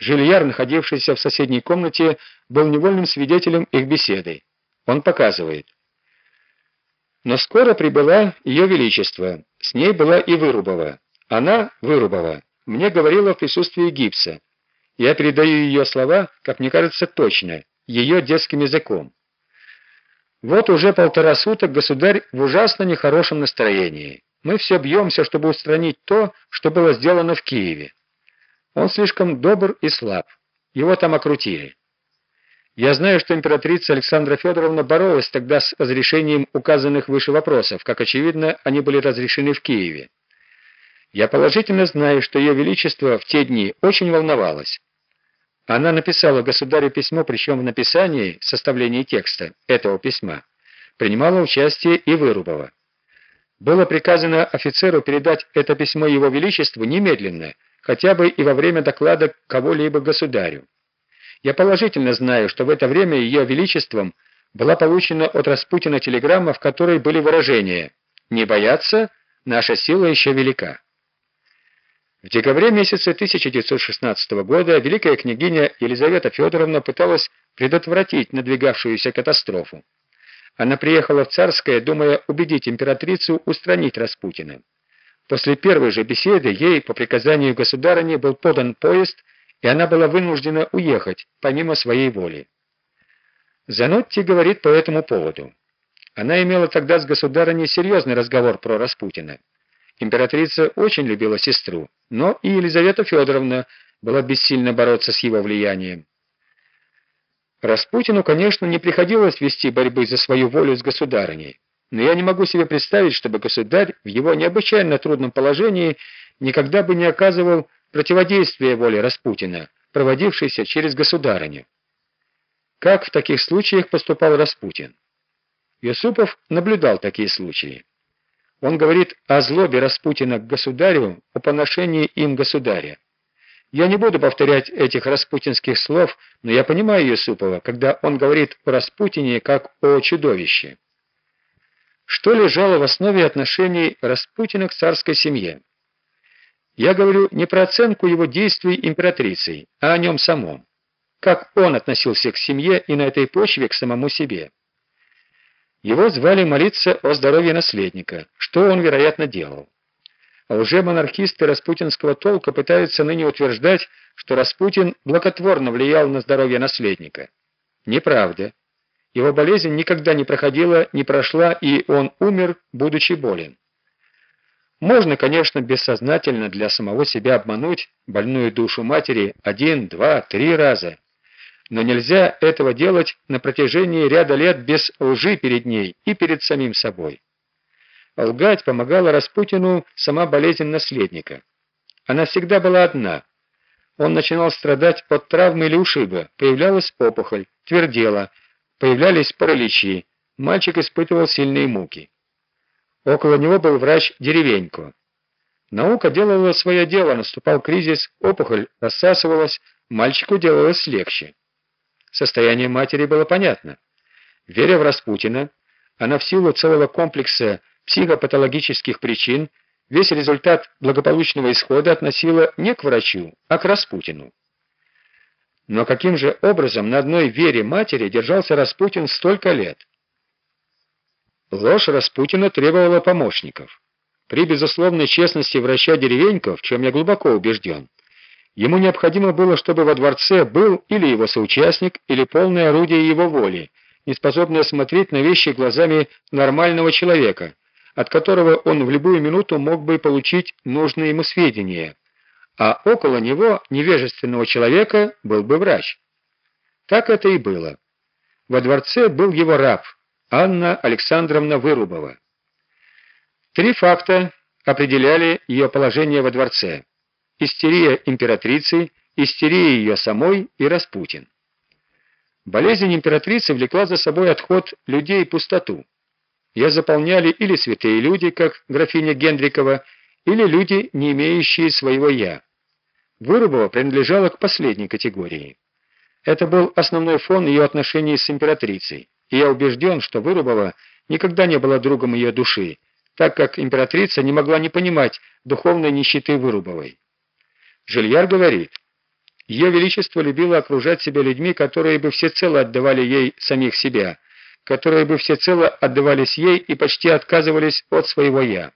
Жильяр, находившийся в соседней комнате, был невольным свидетелем их беседы. Он показывает. Но скоро прибыла ее величество. С ней была и Вырубова. Она, Вырубова, мне говорила в присутствии гипса. Я передаю ее слова, как мне кажется, точно, ее детским языком. Вот уже полтора суток государь в ужасно нехорошем настроении. Мы все бьемся, чтобы устранить то, что было сделано в Киеве. Он слишком добр и слаб. Его там окрутили. Я знаю, что императрица Александра Федоровна боролась тогда с разрешением указанных выше вопросов, как очевидно, они были разрешены в Киеве. Я положительно знаю, что ее величество в те дни очень волновалась. Она написала государю письмо, причем в написании, составлении текста этого письма принимала участие и Вырубова. Было приказано офицеру передать это письмо его величеству немедленно, хотя бы и во время доклада кого-либо государю. Я положительно знаю, что в это время ее величеством была получена от Распутина телеграмма, в которой были выражения «Не бояться, наша сила еще велика». В декабре месяце 1916 года великая княгиня Елизавета Федоровна пыталась предотвратить надвигавшуюся катастрофу. Она приехала в Царское, думая убедить императрицу устранить Распутина. После первой же беседы ей по приказанию государыни был подан поезд, и она была вынуждена уехать, помимо своей воли. Занотти говорит по этому поводу. Она имела тогда с государыней серьезный разговор про Распутина. Императрица очень любила сестру, но и Елизавета Федоровна была бессильна бороться с его влиянием. Распутину, конечно, не приходилось вести борьбы за свою волю с государыней, но я не могу себе представить, чтобы государь в его необычайно трудном положении никогда бы не оказывал противодействия воле Распутина, проводившейся через государыню. Как в таких случаях поступал Распутин? Юсупов наблюдал такие случаи. Он говорит о злобе Распутина к государю, о поношении им государя. Я не буду повторять этих распутинских слов, но я понимаю Юсупова, когда он говорит о Распутине как о чудовище. Что лежало в основе отношений Распутина к царской семье? Я говорю не про оценку его действий императрицей, а о нем самом. Как он относился к семье и на этой почве к самому себе. Его звали молиться о здоровье наследника, что он, вероятно, делал. А уже монархисты распутинского толка пытаются ныне утверждать, что Распутин благотворно влиял на здоровье наследника. Неправда. Его болезнь никогда не проходила, не прошла, и он умер, будучи болен. Можно, конечно, бессознательно для самого себя обмануть больную душу матери один, два, три раза, но нельзя этого делать на протяжении ряда лет без лжи перед ней и перед самим собой. Лгать помогала Распутину сама болезнь наследника. Она всегда была одна. Он начинал страдать от травмы или ушиба, появлялась опухоль, твердела, появлялись параличи, мальчик испытывал сильные муки. Около него был врач Деревенько. Наука делала свое дело, наступал кризис, опухоль рассасывалась, мальчику делалось легче. Состояние матери было понятно. Веря в Распутина, она в силу целого комплекса психопатологических причин весь результат благополучного исхода относила не к врачу, а к Распутину. Но каким же образом на одной вере матери держался Распутин столько лет? Ложь Распутина требовала помощников. При безусловной честности врача Деревенько, в чем я глубоко убежден, Ему необходимо было, чтобы во дворце был или его соучастник, или полное орудие его воли, неспособное смотреть на вещи глазами нормального человека, от которого он в любую минуту мог бы получить нужные ему сведения, а около него, невежественного человека, был бы врач. Так это и было. Во дворце был его раб, Анна Александровна Вырубова. Три факта определяли ее положение во дворце истерия императрицы, истерия ее самой и Распутин. Болезнь императрицы влекла за собой отход людей и пустоту. Ее заполняли или святые люди, как графиня Гендрикова, или люди, не имеющие своего «я». Вырубова принадлежала к последней категории. Это был основной фон ее отношений с императрицей, и я убежден, что Вырубова никогда не была другом ее души, так как императрица не могла не понимать духовной нищеты Вырубовой. Жильяр говорит, Ее Величество любило окружать себя людьми, которые бы всецело отдавали ей самих себя, которые бы всецело отдавались ей и почти отказывались от своего «я».